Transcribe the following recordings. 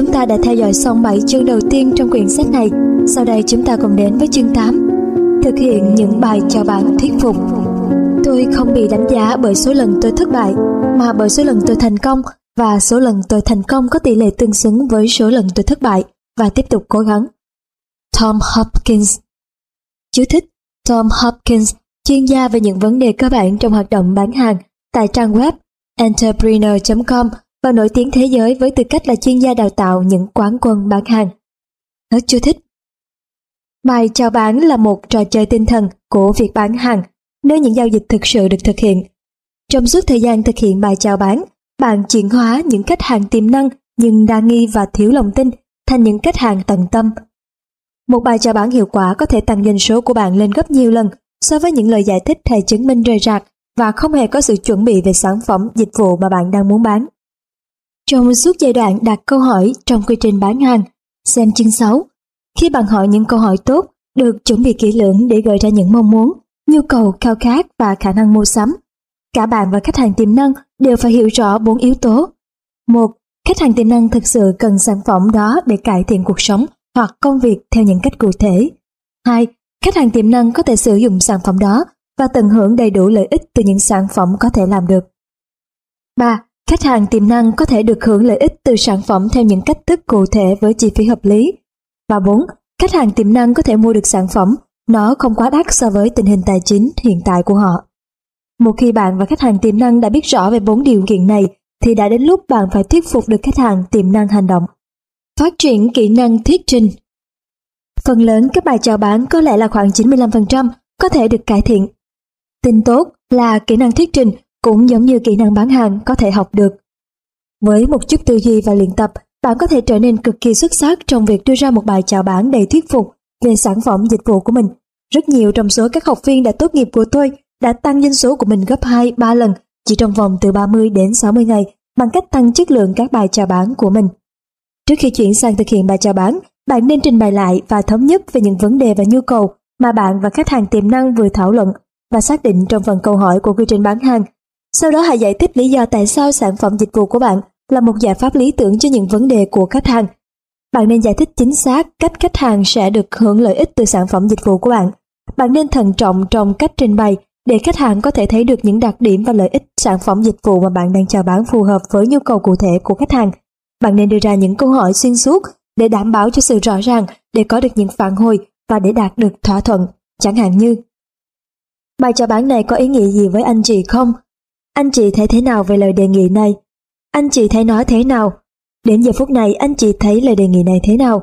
Chúng ta đã theo dõi xong 7 chương đầu tiên trong quyển sách này. Sau đây chúng ta cùng đến với chương 8. Thực hiện những bài chào bán thuyết phục. Tôi không bị đánh giá bởi số lần tôi thất bại, mà bởi số lần tôi thành công và số lần tôi thành công có tỷ lệ tương xứng với số lần tôi thất bại và tiếp tục cố gắng. Tom Hopkins Chú thích Tom Hopkins, chuyên gia về những vấn đề cơ bản trong hoạt động bán hàng tại trang web entrepreneur.com và nổi tiếng thế giới với tư cách là chuyên gia đào tạo những quán quân bán hàng. Hết chú thích. Bài chào bán là một trò chơi tinh thần của việc bán hàng, nơi những giao dịch thực sự được thực hiện. Trong suốt thời gian thực hiện bài chào bán, bạn chuyển hóa những khách hàng tiềm năng nhưng đa nghi và thiếu lòng tin thành những khách hàng tận tâm. Một bài chào bán hiệu quả có thể tăng doanh số của bạn lên gấp nhiều lần so với những lời giải thích hay chứng minh rời rạc và không hề có sự chuẩn bị về sản phẩm, dịch vụ mà bạn đang muốn bán. Trong suốt giai đoạn đặt câu hỏi trong quy trình bán hàng, xem chương 6. Khi bạn hỏi những câu hỏi tốt, được chuẩn bị kỹ lưỡng để gợi ra những mong muốn, nhu cầu, khao khát và khả năng mua sắm. Cả bạn và khách hàng tiềm năng đều phải hiểu rõ bốn yếu tố. Một, Khách hàng tiềm năng thực sự cần sản phẩm đó để cải thiện cuộc sống hoặc công việc theo những cách cụ thể. 2. Khách hàng tiềm năng có thể sử dụng sản phẩm đó và tận hưởng đầy đủ lợi ích từ những sản phẩm có thể làm được. 3. Khách hàng tiềm năng có thể được hưởng lợi ích từ sản phẩm theo những cách thức cụ thể với chi phí hợp lý. Và 4. Khách hàng tiềm năng có thể mua được sản phẩm, nó không quá đắt so với tình hình tài chính hiện tại của họ. Một khi bạn và khách hàng tiềm năng đã biết rõ về bốn điều kiện này, thì đã đến lúc bạn phải thuyết phục được khách hàng tiềm năng hành động. Phát triển kỹ năng thuyết trình Phần lớn các bài chào bán có lẽ là khoảng 95% có thể được cải thiện. Tin tốt là kỹ năng thuyết trình cũng giống như kỹ năng bán hàng có thể học được. Với một chút tư duy và luyện tập, bạn có thể trở nên cực kỳ xuất sắc trong việc đưa ra một bài chào bán đầy thuyết phục về sản phẩm dịch vụ của mình. Rất nhiều trong số các học viên đã tốt nghiệp của tôi đã tăng doanh số của mình gấp 2-3 lần chỉ trong vòng từ 30 đến 60 ngày bằng cách tăng chất lượng các bài chào bán của mình. Trước khi chuyển sang thực hiện bài chào bán, bạn nên trình bày lại và thống nhất về những vấn đề và nhu cầu mà bạn và khách hàng tiềm năng vừa thảo luận và xác định trong phần câu hỏi của quy trình bán hàng sau đó hãy giải thích lý do tại sao sản phẩm dịch vụ của bạn là một giải pháp lý tưởng cho những vấn đề của khách hàng. Bạn nên giải thích chính xác cách khách hàng sẽ được hưởng lợi ích từ sản phẩm dịch vụ của bạn. Bạn nên thận trọng trong cách trình bày để khách hàng có thể thấy được những đặc điểm và lợi ích sản phẩm dịch vụ mà bạn đang chào bán phù hợp với nhu cầu cụ thể của khách hàng. Bạn nên đưa ra những câu hỏi xuyên suốt để đảm bảo cho sự rõ ràng, để có được những phản hồi và để đạt được thỏa thuận, chẳng hạn như Bài chào bán này có ý nghĩa gì với anh chị không? Anh chị thấy thế nào về lời đề nghị này? Anh chị thấy nó thế nào? Đến giờ phút này anh chị thấy lời đề nghị này thế nào?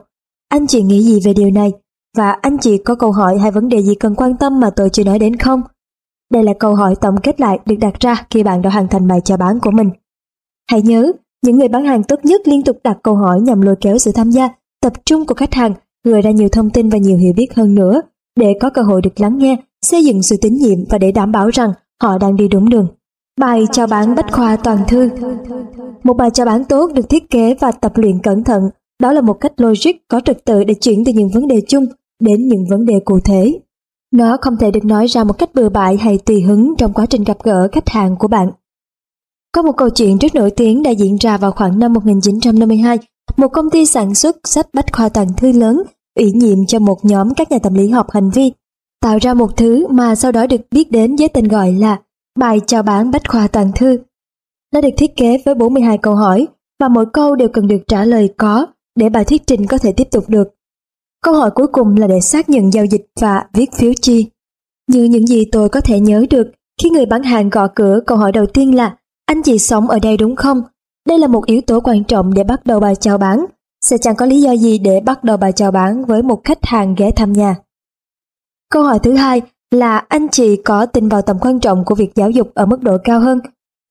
Anh chị nghĩ gì về điều này? Và anh chị có câu hỏi hay vấn đề gì cần quan tâm mà tôi chưa nói đến không? Đây là câu hỏi tổng kết lại được đặt ra khi bạn đã hoàn thành bài chào bán của mình. Hãy nhớ, những người bán hàng tốt nhất liên tục đặt câu hỏi nhằm lôi kéo sự tham gia, tập trung của khách hàng, gửi ra nhiều thông tin và nhiều hiểu biết hơn nữa, để có cơ hội được lắng nghe, xây dựng sự tín nhiệm và để đảm bảo rằng họ đang đi đúng đường. Bài chào bán bách khoa toàn thư Một bài chào bán tốt được thiết kế và tập luyện cẩn thận, đó là một cách logic có trật tự để chuyển từ những vấn đề chung đến những vấn đề cụ thể. Nó không thể được nói ra một cách bừa bãi hay tùy hứng trong quá trình gặp gỡ khách hàng của bạn. Có một câu chuyện rất nổi tiếng đã diễn ra vào khoảng năm 1952. Một công ty sản xuất sách bách khoa toàn thư lớn ủy nhiệm cho một nhóm các nhà tâm lý học hành vi tạo ra một thứ mà sau đó được biết đến với tên gọi là Bài chào bán bách khoa toàn thư. Nó được thiết kế với 42 câu hỏi và mỗi câu đều cần được trả lời có để bài thuyết trình có thể tiếp tục được. Câu hỏi cuối cùng là để xác nhận giao dịch và viết phiếu chi. Như những gì tôi có thể nhớ được, khi người bán hàng gõ cửa, câu hỏi đầu tiên là, anh chị sống ở đây đúng không? Đây là một yếu tố quan trọng để bắt đầu bài chào bán. Sẽ chẳng có lý do gì để bắt đầu bài chào bán với một khách hàng ghé thăm nhà. Câu hỏi thứ hai là anh chị có tin vào tầm quan trọng của việc giáo dục ở mức độ cao hơn.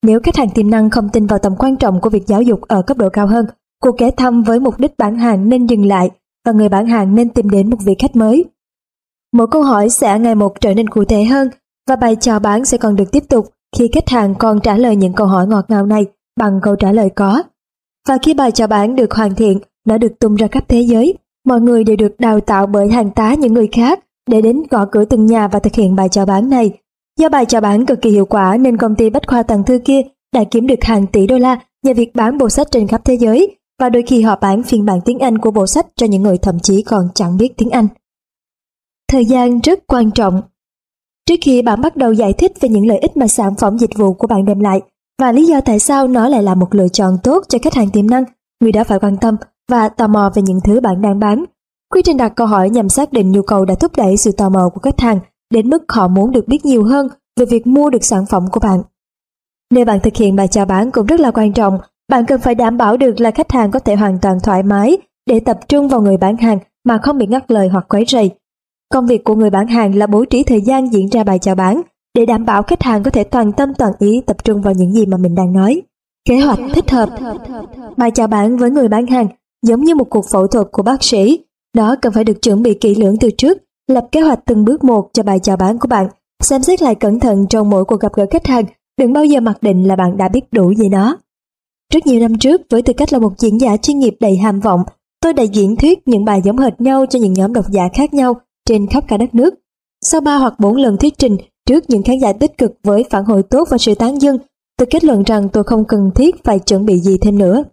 Nếu khách hàng tiềm năng không tin vào tầm quan trọng của việc giáo dục ở cấp độ cao hơn, cuộc ghé thăm với mục đích bán hàng nên dừng lại và người bán hàng nên tìm đến một vị khách mới. Mỗi câu hỏi sẽ ngày một trở nên cụ thể hơn và bài chào bán sẽ còn được tiếp tục khi khách hàng còn trả lời những câu hỏi ngọt ngào này bằng câu trả lời có. Và khi bài chào bán được hoàn thiện, nó được tung ra khắp thế giới, mọi người đều được đào tạo bởi hàng tá những người khác để đến gõ cửa từng nhà và thực hiện bài chào bán này. Do bài chào bán cực kỳ hiệu quả nên công ty Bách Khoa Tàng Thư kia đã kiếm được hàng tỷ đô la nhờ việc bán bộ sách trên khắp thế giới và đôi khi họ bán phiên bản tiếng Anh của bộ sách cho những người thậm chí còn chẳng biết tiếng Anh. Thời gian rất quan trọng. Trước khi bạn bắt đầu giải thích về những lợi ích mà sản phẩm dịch vụ của bạn đem lại và lý do tại sao nó lại là một lựa chọn tốt cho khách hàng tiềm năng, người đó phải quan tâm và tò mò về những thứ bạn đang bán. Quy trình đặt câu hỏi nhằm xác định nhu cầu đã thúc đẩy sự tò mò của khách hàng đến mức họ muốn được biết nhiều hơn về việc mua được sản phẩm của bạn. Nếu bạn thực hiện bài chào bán cũng rất là quan trọng, bạn cần phải đảm bảo được là khách hàng có thể hoàn toàn thoải mái để tập trung vào người bán hàng mà không bị ngắt lời hoặc quấy rầy. Công việc của người bán hàng là bố trí thời gian diễn ra bài chào bán để đảm bảo khách hàng có thể toàn tâm toàn ý tập trung vào những gì mà mình đang nói. Kế hoạch thích hợp Bài chào bán với người bán hàng giống như một cuộc phẫu thuật của bác sĩ đó cần phải được chuẩn bị kỹ lưỡng từ trước, lập kế hoạch từng bước một cho bài chào bán của bạn, xem xét lại cẩn thận trong mỗi cuộc gặp gỡ khách hàng, đừng bao giờ mặc định là bạn đã biết đủ về nó. Rất nhiều năm trước, với tư cách là một diễn giả chuyên nghiệp đầy ham vọng, tôi đã diễn thuyết những bài giống hệt nhau cho những nhóm độc giả khác nhau trên khắp cả đất nước. Sau ba hoặc bốn lần thuyết trình trước những khán giả tích cực với phản hồi tốt và sự tán dương, tôi kết luận rằng tôi không cần thiết phải chuẩn bị gì thêm nữa.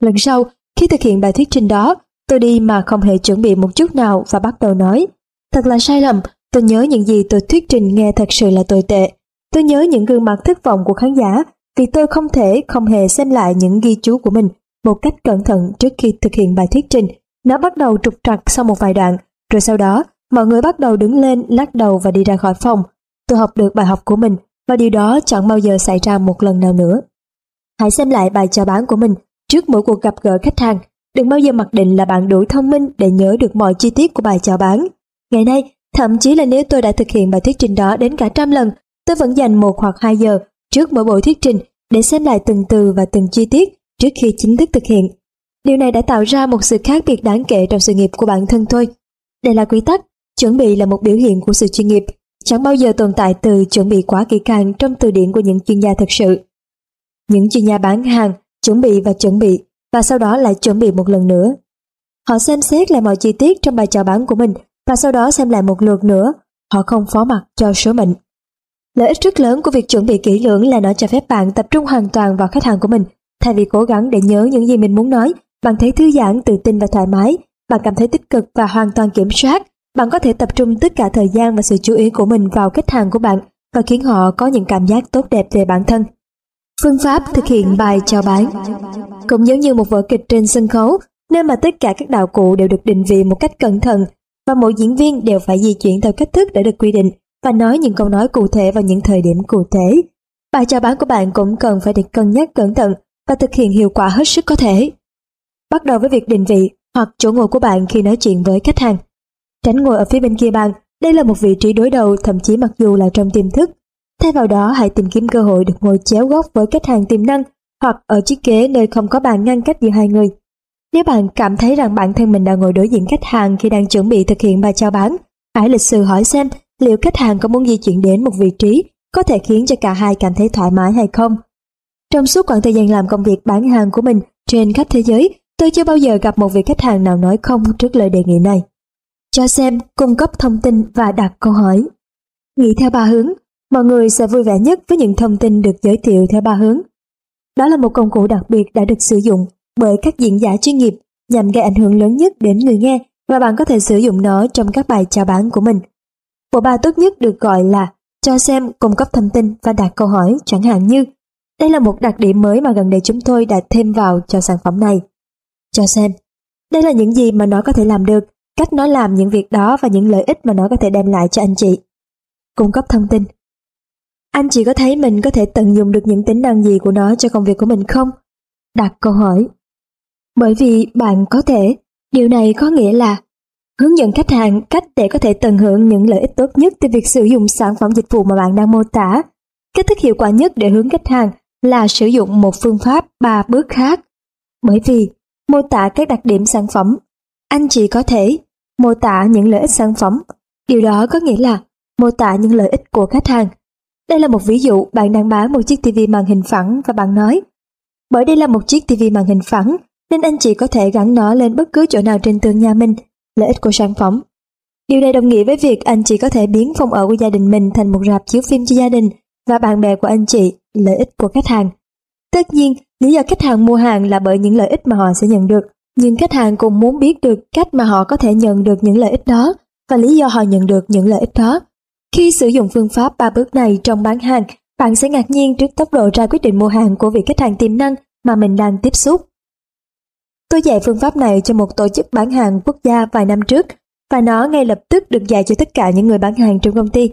Lần sau, khi thực hiện bài thuyết trình đó, tôi đi mà không hề chuẩn bị một chút nào và bắt đầu nói. Thật là sai lầm, tôi nhớ những gì tôi thuyết trình nghe thật sự là tồi tệ. Tôi nhớ những gương mặt thất vọng của khán giả vì tôi không thể không hề xem lại những ghi chú của mình một cách cẩn thận trước khi thực hiện bài thuyết trình. Nó bắt đầu trục trặc sau một vài đoạn, rồi sau đó mọi người bắt đầu đứng lên, lắc đầu và đi ra khỏi phòng. Tôi học được bài học của mình và điều đó chẳng bao giờ xảy ra một lần nào nữa. Hãy xem lại bài chào bán của mình trước mỗi cuộc gặp gỡ khách hàng. Đừng bao giờ mặc định là bạn đủ thông minh để nhớ được mọi chi tiết của bài chào bán. Ngày nay, thậm chí là nếu tôi đã thực hiện bài thuyết trình đó đến cả trăm lần, tôi vẫn dành một hoặc hai giờ trước mỗi buổi thuyết trình để xem lại từng từ và từng chi tiết trước khi chính thức thực hiện. Điều này đã tạo ra một sự khác biệt đáng kể trong sự nghiệp của bản thân tôi. Đây là quy tắc, chuẩn bị là một biểu hiện của sự chuyên nghiệp, chẳng bao giờ tồn tại từ chuẩn bị quá kỹ càng trong từ điển của những chuyên gia thực sự. Những chuyên gia bán hàng chuẩn bị và chuẩn bị và sau đó lại chuẩn bị một lần nữa. Họ xem xét lại mọi chi tiết trong bài chào bán của mình và sau đó xem lại một lượt nữa. Họ không phó mặc cho số mệnh. Lợi ích rất lớn của việc chuẩn bị kỹ lưỡng là nó cho phép bạn tập trung hoàn toàn vào khách hàng của mình. Thay vì cố gắng để nhớ những gì mình muốn nói, bạn thấy thư giãn, tự tin và thoải mái. Bạn cảm thấy tích cực và hoàn toàn kiểm soát. Bạn có thể tập trung tất cả thời gian và sự chú ý của mình vào khách hàng của bạn và khiến họ có những cảm giác tốt đẹp về bản thân. Phương pháp thực hiện bài chào bán Cũng giống như một vở kịch trên sân khấu, nơi mà tất cả các đạo cụ đều được định vị một cách cẩn thận và mỗi diễn viên đều phải di chuyển theo cách thức đã được quy định và nói những câu nói cụ thể vào những thời điểm cụ thể. Bài chào bán của bạn cũng cần phải được cân nhắc cẩn thận và thực hiện hiệu quả hết sức có thể. Bắt đầu với việc định vị hoặc chỗ ngồi của bạn khi nói chuyện với khách hàng. Tránh ngồi ở phía bên kia bàn, đây là một vị trí đối đầu thậm chí mặc dù là trong tiềm thức. Thay vào đó hãy tìm kiếm cơ hội được ngồi chéo góc với khách hàng tiềm năng hoặc ở chiếc ghế nơi không có bàn ngăn cách giữa hai người. Nếu bạn cảm thấy rằng bản thân mình đang ngồi đối diện khách hàng khi đang chuẩn bị thực hiện bài chào bán, hãy lịch sự hỏi xem liệu khách hàng có muốn di chuyển đến một vị trí có thể khiến cho cả hai cảm thấy thoải mái hay không. Trong suốt khoảng thời gian làm công việc bán hàng của mình trên khắp thế giới, tôi chưa bao giờ gặp một vị khách hàng nào nói không trước lời đề nghị này. Cho xem, cung cấp thông tin và đặt câu hỏi. Nghĩ theo ba hướng, mọi người sẽ vui vẻ nhất với những thông tin được giới thiệu theo ba hướng. Đó là một công cụ đặc biệt đã được sử dụng bởi các diễn giả chuyên nghiệp nhằm gây ảnh hưởng lớn nhất đến người nghe và bạn có thể sử dụng nó trong các bài chào bán của mình. Bộ ba tốt nhất được gọi là cho xem, cung cấp thông tin và đặt câu hỏi chẳng hạn như đây là một đặc điểm mới mà gần đây chúng tôi đã thêm vào cho sản phẩm này. Cho xem, đây là những gì mà nó có thể làm được, cách nó làm những việc đó và những lợi ích mà nó có thể đem lại cho anh chị. Cung cấp thông tin anh chị có thấy mình có thể tận dụng được những tính năng gì của nó cho công việc của mình không? Đặt câu hỏi. Bởi vì bạn có thể, điều này có nghĩa là hướng dẫn khách hàng cách để có thể tận hưởng những lợi ích tốt nhất từ việc sử dụng sản phẩm dịch vụ mà bạn đang mô tả. Cách thức hiệu quả nhất để hướng khách hàng là sử dụng một phương pháp ba bước khác. Bởi vì mô tả các đặc điểm sản phẩm, anh chỉ có thể mô tả những lợi ích sản phẩm. Điều đó có nghĩa là mô tả những lợi ích của khách hàng. Đây là một ví dụ bạn đang bán một chiếc TV màn hình phẳng và bạn nói bởi đây là một chiếc TV màn hình phẳng nên anh chị có thể gắn nó lên bất cứ chỗ nào trên tường nhà mình lợi ích của sản phẩm. Điều này đồng nghĩa với việc anh chị có thể biến phòng ở của gia đình mình thành một rạp chiếu phim cho gia đình và bạn bè của anh chị, lợi ích của khách hàng. Tất nhiên, Lý do khách hàng mua hàng là bởi những lợi ích mà họ sẽ nhận được, nhưng khách hàng cũng muốn biết được cách mà họ có thể nhận được những lợi ích đó và lý do họ nhận được những lợi ích đó. Khi sử dụng phương pháp ba bước này trong bán hàng, bạn sẽ ngạc nhiên trước tốc độ ra quyết định mua hàng của vị khách hàng tiềm năng mà mình đang tiếp xúc. Tôi dạy phương pháp này cho một tổ chức bán hàng quốc gia vài năm trước và nó ngay lập tức được dạy cho tất cả những người bán hàng trong công ty.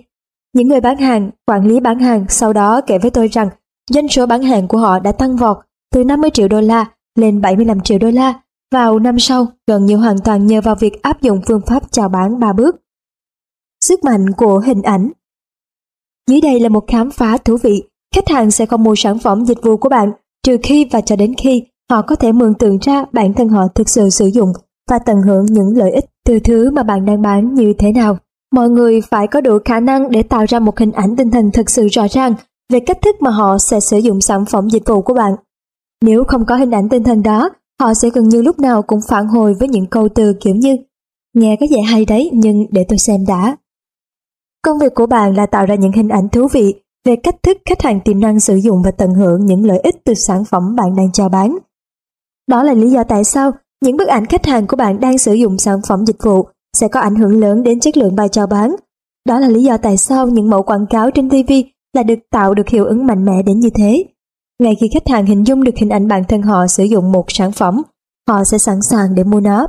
Những người bán hàng, quản lý bán hàng sau đó kể với tôi rằng doanh số bán hàng của họ đã tăng vọt từ 50 triệu đô la lên 75 triệu đô la vào năm sau gần như hoàn toàn nhờ vào việc áp dụng phương pháp chào bán ba bước. Sức mạnh của hình ảnh Dưới đây là một khám phá thú vị. Khách hàng sẽ không mua sản phẩm dịch vụ của bạn trừ khi và cho đến khi họ có thể mường tượng ra bản thân họ thực sự sử dụng và tận hưởng những lợi ích từ thứ mà bạn đang bán như thế nào. Mọi người phải có đủ khả năng để tạo ra một hình ảnh tinh thần thực sự rõ ràng về cách thức mà họ sẽ sử dụng sản phẩm dịch vụ của bạn. Nếu không có hình ảnh tinh thần đó, họ sẽ gần như lúc nào cũng phản hồi với những câu từ kiểu như Nghe có vẻ hay đấy nhưng để tôi xem đã. Công việc của bạn là tạo ra những hình ảnh thú vị về cách thức khách hàng tiềm năng sử dụng và tận hưởng những lợi ích từ sản phẩm bạn đang chào bán. Đó là lý do tại sao những bức ảnh khách hàng của bạn đang sử dụng sản phẩm dịch vụ sẽ có ảnh hưởng lớn đến chất lượng bài chào bán. Đó là lý do tại sao những mẫu quảng cáo trên TV là được tạo được hiệu ứng mạnh mẽ đến như thế. Ngay khi khách hàng hình dung được hình ảnh bản thân họ sử dụng một sản phẩm, họ sẽ sẵn sàng để mua nó.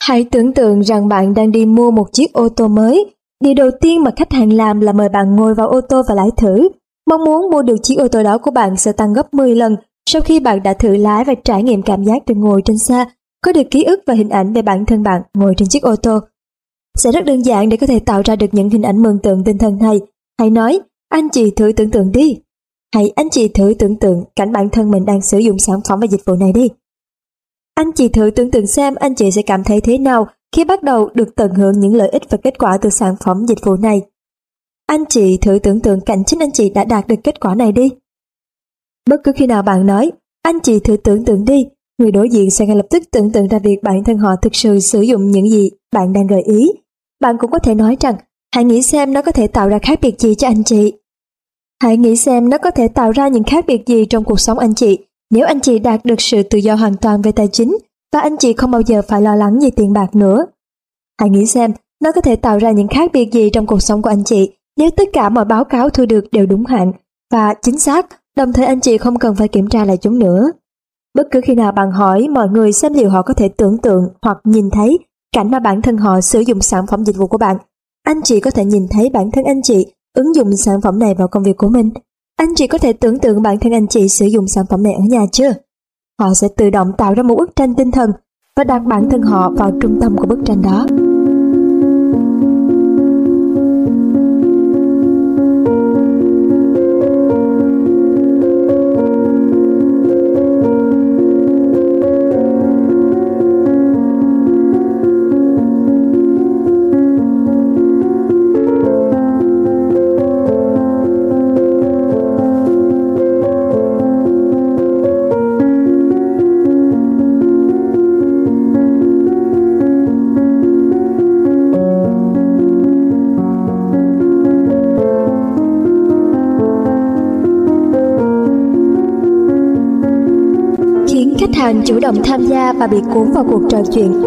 Hãy tưởng tượng rằng bạn đang đi mua một chiếc ô tô mới. Điều đầu tiên mà khách hàng làm là mời bạn ngồi vào ô tô và lái thử. Mong muốn mua được chiếc ô tô đó của bạn sẽ tăng gấp 10 lần sau khi bạn đã thử lái và trải nghiệm cảm giác được ngồi trên xe, có được ký ức và hình ảnh về bản thân bạn ngồi trên chiếc ô tô. Sẽ rất đơn giản để có thể tạo ra được những hình ảnh mường tượng tinh thần này. Hãy nói, anh chị thử tưởng tượng đi. Hãy anh chị thử tưởng tượng cảnh bản thân mình đang sử dụng sản phẩm và dịch vụ này đi. Anh chị thử tưởng tượng xem anh chị sẽ cảm thấy thế nào khi bắt đầu được tận hưởng những lợi ích và kết quả từ sản phẩm dịch vụ này. Anh chị thử tưởng tượng cảnh chính anh chị đã đạt được kết quả này đi. Bất cứ khi nào bạn nói, anh chị thử tưởng tượng đi, người đối diện sẽ ngay lập tức tưởng tượng ra việc bản thân họ thực sự sử dụng những gì bạn đang gợi ý. Bạn cũng có thể nói rằng, hãy nghĩ xem nó có thể tạo ra khác biệt gì cho anh chị. Hãy nghĩ xem nó có thể tạo ra những khác biệt gì trong cuộc sống anh chị nếu anh chị đạt được sự tự do hoàn toàn về tài chính và anh chị không bao giờ phải lo lắng về tiền bạc nữa. Hãy nghĩ xem nó có thể tạo ra những khác biệt gì trong cuộc sống của anh chị nếu tất cả mọi báo cáo thu được đều đúng hạn và chính xác, đồng thời anh chị không cần phải kiểm tra lại chúng nữa. Bất cứ khi nào bạn hỏi mọi người xem liệu họ có thể tưởng tượng hoặc nhìn thấy cảnh mà bản thân họ sử dụng sản phẩm dịch vụ của bạn, anh chị có thể nhìn thấy bản thân anh chị ứng dụng sản phẩm này vào công việc của mình. Anh chị có thể tưởng tượng bản thân anh chị sử dụng sản phẩm này ở nhà chưa? Họ sẽ tự động tạo ra một bức tranh tinh thần và đặt bản thân họ vào trung tâm của bức tranh đó. Hàng chủ động tham gia và bị cuốn vào cuộc trò chuyện.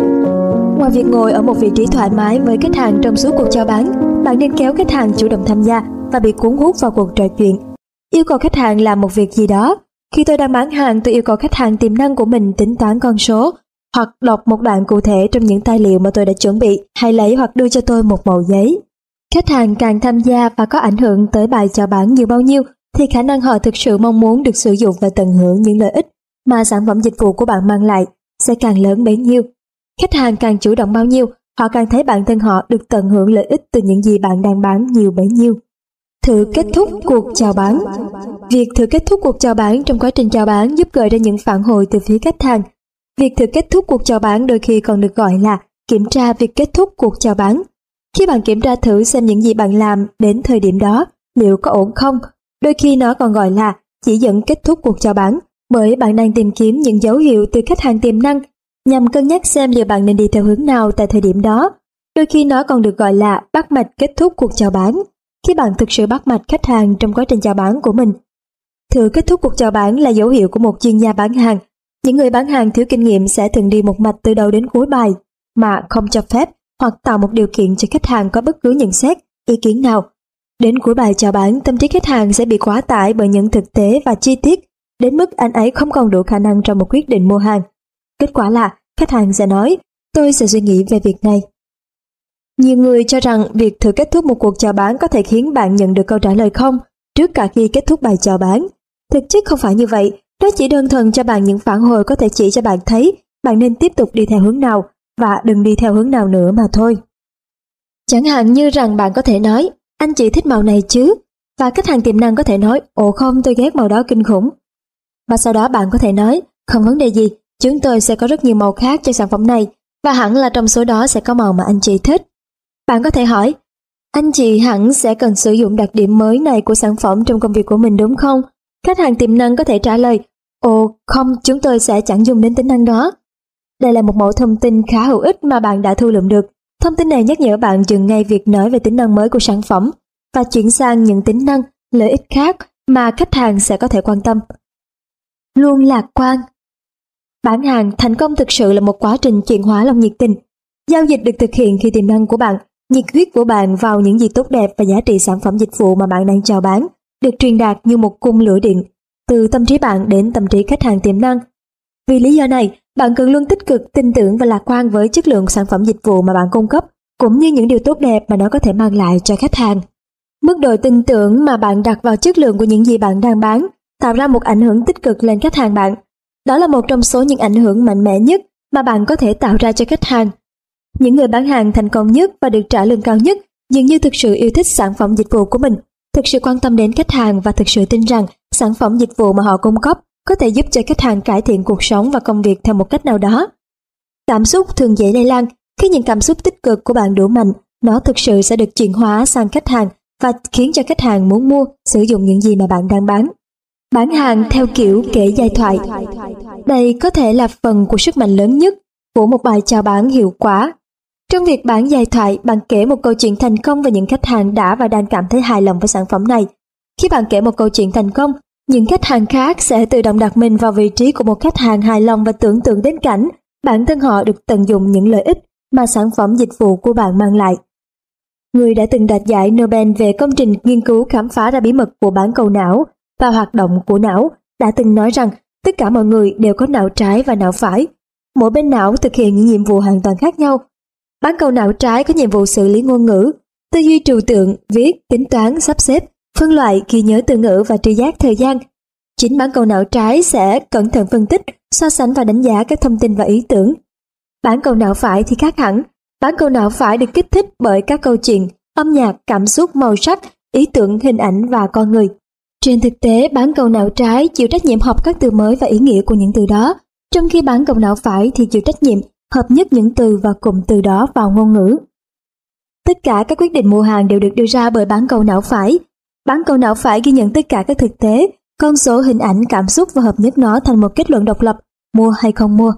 Ngoài việc ngồi ở một vị trí thoải mái với khách hàng trong suốt cuộc chào bán, bạn nên kéo khách hàng chủ động tham gia và bị cuốn hút vào cuộc trò chuyện. Yêu cầu khách hàng làm một việc gì đó. Khi tôi đang bán hàng, tôi yêu cầu khách hàng tiềm năng của mình tính toán con số, hoặc đọc một đoạn cụ thể trong những tài liệu mà tôi đã chuẩn bị, hay lấy hoặc đưa cho tôi một mẩu giấy. Khách hàng càng tham gia và có ảnh hưởng tới bài chào bán nhiều bao nhiêu, thì khả năng họ thực sự mong muốn được sử dụng và tận hưởng những lợi ích mà sản phẩm dịch vụ của bạn mang lại sẽ càng lớn bấy nhiêu. Khách hàng càng chủ động bao nhiêu, họ càng thấy bản thân họ được tận hưởng lợi ích từ những gì bạn đang bán nhiều bấy nhiêu. Thử kết thúc cuộc chào bán Việc thử kết thúc cuộc chào bán trong quá trình chào bán giúp gợi ra những phản hồi từ phía khách hàng. Việc thử kết thúc cuộc chào bán đôi khi còn được gọi là kiểm tra việc kết thúc cuộc chào bán. Khi bạn kiểm tra thử xem những gì bạn làm đến thời điểm đó liệu có ổn không, đôi khi nó còn gọi là chỉ dẫn kết thúc cuộc chào bán bởi bạn đang tìm kiếm những dấu hiệu từ khách hàng tiềm năng nhằm cân nhắc xem liệu bạn nên đi theo hướng nào tại thời điểm đó. Đôi khi nó còn được gọi là bắt mạch kết thúc cuộc chào bán, khi bạn thực sự bắt mạch khách hàng trong quá trình chào bán của mình. Thử kết thúc cuộc chào bán là dấu hiệu của một chuyên gia bán hàng. Những người bán hàng thiếu kinh nghiệm sẽ thường đi một mạch từ đầu đến cuối bài mà không cho phép hoặc tạo một điều kiện cho khách hàng có bất cứ nhận xét, ý kiến nào. Đến cuối bài chào bán, tâm trí khách hàng sẽ bị quá tải bởi những thực tế và chi tiết, đến mức anh ấy không còn đủ khả năng trong một quyết định mua hàng. Kết quả là khách hàng sẽ nói, tôi sẽ suy nghĩ về việc này. Nhiều người cho rằng việc thử kết thúc một cuộc chào bán có thể khiến bạn nhận được câu trả lời không trước cả khi kết thúc bài chào bán. Thực chất không phải như vậy, nó chỉ đơn thuần cho bạn những phản hồi có thể chỉ cho bạn thấy bạn nên tiếp tục đi theo hướng nào và đừng đi theo hướng nào nữa mà thôi. Chẳng hạn như rằng bạn có thể nói, anh chị thích màu này chứ, và khách hàng tiềm năng có thể nói, ồ không tôi ghét màu đó kinh khủng. Và sau đó bạn có thể nói, không vấn đề gì, chúng tôi sẽ có rất nhiều màu khác cho sản phẩm này, và hẳn là trong số đó sẽ có màu mà anh chị thích. Bạn có thể hỏi, anh chị hẳn sẽ cần sử dụng đặc điểm mới này của sản phẩm trong công việc của mình đúng không? Khách hàng tiềm năng có thể trả lời, ồ không, chúng tôi sẽ chẳng dùng đến tính năng đó. Đây là một mẫu thông tin khá hữu ích mà bạn đã thu lượm được. Thông tin này nhắc nhở bạn dừng ngay việc nói về tính năng mới của sản phẩm và chuyển sang những tính năng, lợi ích khác mà khách hàng sẽ có thể quan tâm. Luôn lạc quan Bán hàng thành công thực sự là một quá trình chuyển hóa lòng nhiệt tình. Giao dịch được thực hiện khi tiềm năng của bạn, nhiệt huyết của bạn vào những gì tốt đẹp và giá trị sản phẩm dịch vụ mà bạn đang chào bán được truyền đạt như một cung lửa điện từ tâm trí bạn đến tâm trí khách hàng tiềm năng. Vì lý do này, bạn cần luôn tích cực, tin tưởng và lạc quan với chất lượng sản phẩm dịch vụ mà bạn cung cấp, cũng như những điều tốt đẹp mà nó có thể mang lại cho khách hàng. Mức độ tin tưởng mà bạn đặt vào chất lượng của những gì bạn đang bán tạo ra một ảnh hưởng tích cực lên khách hàng bạn. Đó là một trong số những ảnh hưởng mạnh mẽ nhất mà bạn có thể tạo ra cho khách hàng. Những người bán hàng thành công nhất và được trả lương cao nhất dường như thực sự yêu thích sản phẩm dịch vụ của mình, thực sự quan tâm đến khách hàng và thực sự tin rằng sản phẩm dịch vụ mà họ cung cấp có thể giúp cho khách hàng cải thiện cuộc sống và công việc theo một cách nào đó. Cảm xúc thường dễ lây lan, khi những cảm xúc tích cực của bạn đủ mạnh, nó thực sự sẽ được chuyển hóa sang khách hàng và khiến cho khách hàng muốn mua, sử dụng những gì mà bạn đang bán. Bán hàng theo kiểu kể giai thoại. Đây có thể là phần của sức mạnh lớn nhất của một bài chào bán hiệu quả. Trong việc bán giai thoại, bạn kể một câu chuyện thành công về những khách hàng đã và đang cảm thấy hài lòng với sản phẩm này. Khi bạn kể một câu chuyện thành công, những khách hàng khác sẽ tự động đặt mình vào vị trí của một khách hàng hài lòng và tưởng tượng đến cảnh bản thân họ được tận dụng những lợi ích mà sản phẩm dịch vụ của bạn mang lại. Người đã từng đạt giải Nobel về công trình nghiên cứu khám phá ra bí mật của bán cầu não và hoạt động của não đã từng nói rằng tất cả mọi người đều có não trái và não phải. Mỗi bên não thực hiện những nhiệm vụ hoàn toàn khác nhau. Bán cầu não trái có nhiệm vụ xử lý ngôn ngữ, tư duy trừu tượng, viết, tính toán, sắp xếp, phân loại, ghi nhớ từ ngữ và tri giác thời gian. Chính bán cầu não trái sẽ cẩn thận phân tích, so sánh và đánh giá các thông tin và ý tưởng. Bán cầu não phải thì khác hẳn. Bán cầu não phải được kích thích bởi các câu chuyện, âm nhạc, cảm xúc, màu sắc, ý tưởng, hình ảnh và con người. Trên thực tế, bán cầu não trái chịu trách nhiệm học các từ mới và ý nghĩa của những từ đó, trong khi bán cầu não phải thì chịu trách nhiệm hợp nhất những từ và cụm từ đó vào ngôn ngữ. Tất cả các quyết định mua hàng đều được đưa ra bởi bán cầu não phải, Bán cầu não phải ghi nhận tất cả các thực tế, con số hình ảnh cảm xúc và hợp nhất nó thành một kết luận độc lập, mua hay không mua.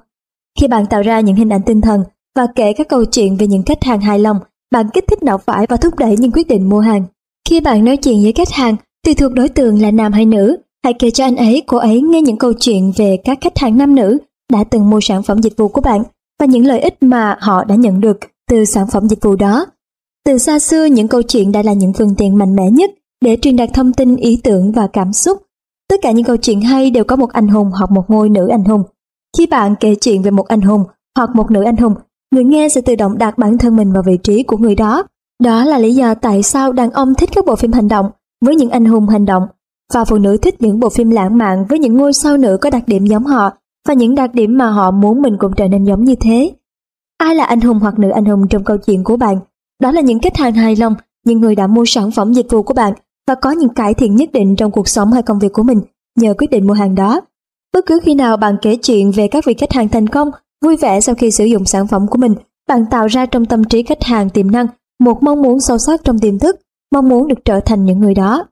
Khi bạn tạo ra những hình ảnh tinh thần và kể các câu chuyện về những khách hàng hài lòng, bạn kích thích não phải và thúc đẩy những quyết định mua hàng. Khi bạn nói chuyện với khách hàng, tùy thuộc đối tượng là nam hay nữ, hãy kể cho anh ấy, cô ấy nghe những câu chuyện về các khách hàng nam nữ đã từng mua sản phẩm dịch vụ của bạn và những lợi ích mà họ đã nhận được từ sản phẩm dịch vụ đó. Từ xa xưa, những câu chuyện đã là những phương tiện mạnh mẽ nhất để truyền đạt thông tin, ý tưởng và cảm xúc. Tất cả những câu chuyện hay đều có một anh hùng hoặc một ngôi nữ anh hùng. Khi bạn kể chuyện về một anh hùng hoặc một nữ anh hùng, người nghe sẽ tự động đặt bản thân mình vào vị trí của người đó. Đó là lý do tại sao đàn ông thích các bộ phim hành động với những anh hùng hành động và phụ nữ thích những bộ phim lãng mạn với những ngôi sao nữ có đặc điểm giống họ và những đặc điểm mà họ muốn mình cũng trở nên giống như thế. Ai là anh hùng hoặc nữ anh hùng trong câu chuyện của bạn? Đó là những khách hàng hài lòng, những người đã mua sản phẩm dịch vụ của bạn và có những cải thiện nhất định trong cuộc sống hay công việc của mình nhờ quyết định mua hàng đó. Bất cứ khi nào bạn kể chuyện về các vị khách hàng thành công, vui vẻ sau khi sử dụng sản phẩm của mình, bạn tạo ra trong tâm trí khách hàng tiềm năng một mong muốn sâu sắc trong tiềm thức, mong muốn được trở thành những người đó.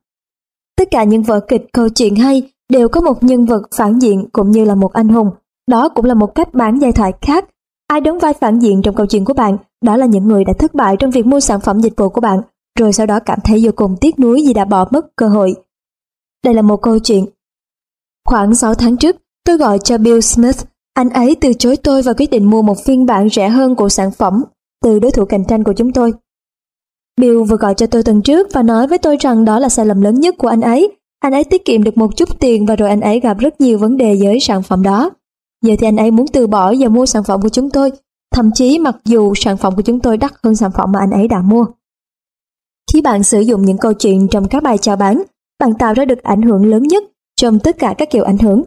Tất cả những vở kịch, câu chuyện hay đều có một nhân vật phản diện cũng như là một anh hùng. Đó cũng là một cách bán giai thoại khác. Ai đóng vai phản diện trong câu chuyện của bạn, đó là những người đã thất bại trong việc mua sản phẩm dịch vụ của bạn rồi sau đó cảm thấy vô cùng tiếc nuối vì đã bỏ mất cơ hội. Đây là một câu chuyện, Khoảng 6 tháng trước, tôi gọi cho Bill Smith. Anh ấy từ chối tôi và quyết định mua một phiên bản rẻ hơn của sản phẩm từ đối thủ cạnh tranh của chúng tôi. Bill vừa gọi cho tôi tuần trước và nói với tôi rằng đó là sai lầm lớn nhất của anh ấy. Anh ấy tiết kiệm được một chút tiền và rồi anh ấy gặp rất nhiều vấn đề với sản phẩm đó. Giờ thì anh ấy muốn từ bỏ và mua sản phẩm của chúng tôi, thậm chí mặc dù sản phẩm của chúng tôi đắt hơn sản phẩm mà anh ấy đã mua. Khi bạn sử dụng những câu chuyện trong các bài chào bán, bạn tạo ra được ảnh hưởng lớn nhất trong tất cả các kiểu ảnh hưởng.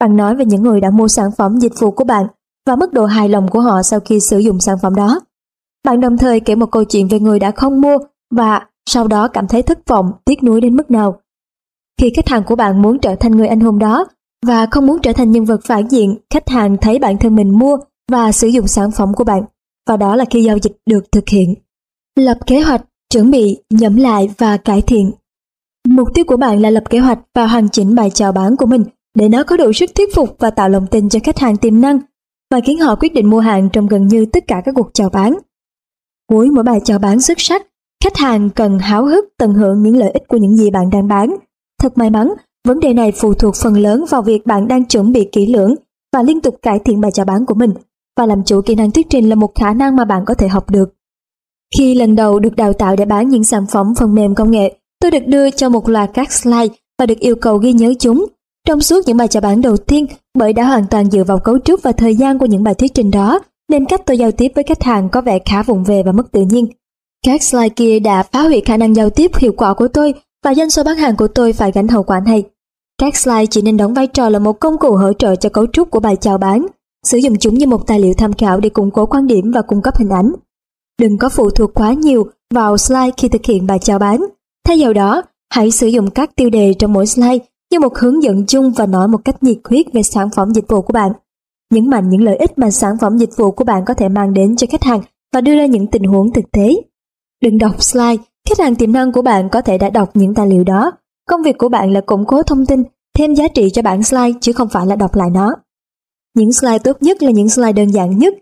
Bạn nói về những người đã mua sản phẩm dịch vụ của bạn và mức độ hài lòng của họ sau khi sử dụng sản phẩm đó. Bạn đồng thời kể một câu chuyện về người đã không mua và sau đó cảm thấy thất vọng, tiếc nuối đến mức nào. Khi khách hàng của bạn muốn trở thành người anh hùng đó và không muốn trở thành nhân vật phản diện, khách hàng thấy bản thân mình mua và sử dụng sản phẩm của bạn. Và đó là khi giao dịch được thực hiện. Lập kế hoạch, chuẩn bị, nhẩm lại và cải thiện. Mục tiêu của bạn là lập kế hoạch và hoàn chỉnh bài chào bán của mình để nó có đủ sức thuyết phục và tạo lòng tin cho khách hàng tiềm năng và khiến họ quyết định mua hàng trong gần như tất cả các cuộc chào bán. Cuối mỗi bài chào bán xuất sắc, khách hàng cần háo hức tận hưởng những lợi ích của những gì bạn đang bán. Thật may mắn, vấn đề này phụ thuộc phần lớn vào việc bạn đang chuẩn bị kỹ lưỡng và liên tục cải thiện bài chào bán của mình. Và làm chủ kỹ năng thuyết trình là một khả năng mà bạn có thể học được. Khi lần đầu được đào tạo để bán những sản phẩm phần mềm công nghệ, tôi được đưa cho một loạt các slide và được yêu cầu ghi nhớ chúng. Trong suốt những bài chào bán đầu tiên, bởi đã hoàn toàn dựa vào cấu trúc và thời gian của những bài thuyết trình đó, nên cách tôi giao tiếp với khách hàng có vẻ khá vụng về và mất tự nhiên. Các slide kia đã phá hủy khả năng giao tiếp hiệu quả của tôi và doanh số bán hàng của tôi phải gánh hậu quả này. Các slide chỉ nên đóng vai trò là một công cụ hỗ trợ cho cấu trúc của bài chào bán, sử dụng chúng như một tài liệu tham khảo để củng cố quan điểm và cung cấp hình ảnh. Đừng có phụ thuộc quá nhiều vào slide khi thực hiện bài chào bán. Thay vào đó, hãy sử dụng các tiêu đề trong mỗi slide như một hướng dẫn chung và nói một cách nhiệt huyết về sản phẩm dịch vụ của bạn. Nhấn mạnh những lợi ích mà sản phẩm dịch vụ của bạn có thể mang đến cho khách hàng và đưa ra những tình huống thực tế. Đừng đọc slide, khách hàng tiềm năng của bạn có thể đã đọc những tài liệu đó. Công việc của bạn là củng cố thông tin, thêm giá trị cho bản slide chứ không phải là đọc lại nó. Những slide tốt nhất là những slide đơn giản nhất.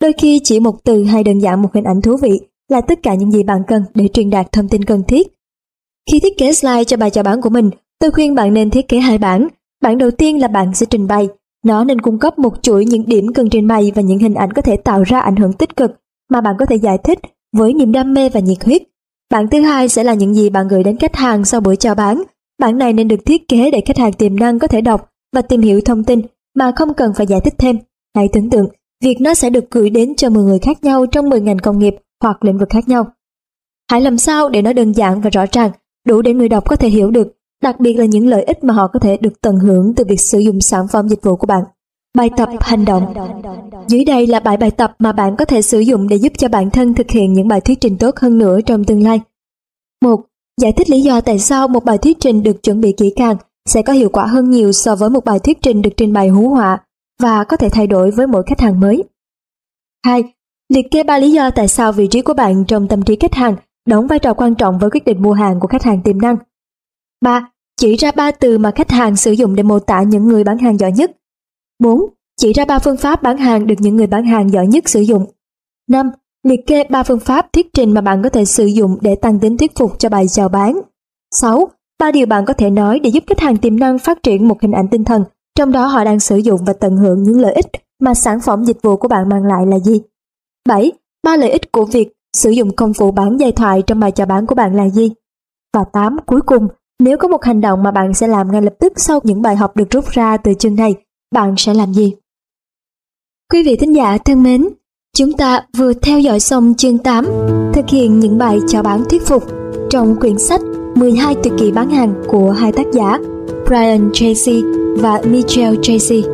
Đôi khi chỉ một từ hay đơn giản một hình ảnh thú vị là tất cả những gì bạn cần để truyền đạt thông tin cần thiết. Khi thiết kế slide cho bài chào bán của mình, tôi khuyên bạn nên thiết kế hai bản. Bản đầu tiên là bạn sẽ trình bày nó nên cung cấp một chuỗi những điểm cần trình bày và những hình ảnh có thể tạo ra ảnh hưởng tích cực mà bạn có thể giải thích với niềm đam mê và nhiệt huyết. Bản thứ hai sẽ là những gì bạn gửi đến khách hàng sau buổi chào bán. Bản này nên được thiết kế để khách hàng tiềm năng có thể đọc và tìm hiểu thông tin mà không cần phải giải thích thêm. Hãy tưởng tượng, việc nó sẽ được gửi đến cho 10 người khác nhau trong 10 ngành công nghiệp hoặc lĩnh vực khác nhau. Hãy làm sao để nó đơn giản và rõ ràng, đủ để người đọc có thể hiểu được đặc biệt là những lợi ích mà họ có thể được tận hưởng từ việc sử dụng sản phẩm dịch vụ của bạn. Bài tập hành động Dưới đây là bài bài tập mà bạn có thể sử dụng để giúp cho bản thân thực hiện những bài thuyết trình tốt hơn nữa trong tương lai. 1. Giải thích lý do tại sao một bài thuyết trình được chuẩn bị kỹ càng sẽ có hiệu quả hơn nhiều so với một bài thuyết trình được trình bày hú họa và có thể thay đổi với mỗi khách hàng mới. 2. Liệt kê ba lý do tại sao vị trí của bạn trong tâm trí khách hàng đóng vai trò quan trọng với quyết định mua hàng của khách hàng tiềm năng. 3. Chỉ ra ba từ mà khách hàng sử dụng để mô tả những người bán hàng giỏi nhất. 4. Chỉ ra ba phương pháp bán hàng được những người bán hàng giỏi nhất sử dụng. 5. Liệt kê ba phương pháp thuyết trình mà bạn có thể sử dụng để tăng tính thuyết phục cho bài chào bán. 6. Ba điều bạn có thể nói để giúp khách hàng tiềm năng phát triển một hình ảnh tinh thần, trong đó họ đang sử dụng và tận hưởng những lợi ích mà sản phẩm dịch vụ của bạn mang lại là gì. 7. Ba lợi ích của việc sử dụng công cụ bán giai thoại trong bài chào bán của bạn là gì. Và 8. Cuối cùng nếu có một hành động mà bạn sẽ làm ngay lập tức sau những bài học được rút ra từ chương này, bạn sẽ làm gì? Quý vị thính giả thân mến, chúng ta vừa theo dõi xong chương 8, thực hiện những bài chào bán thuyết phục trong quyển sách 12 tuyệt kỹ bán hàng của hai tác giả Brian Tracy và Michelle Tracy.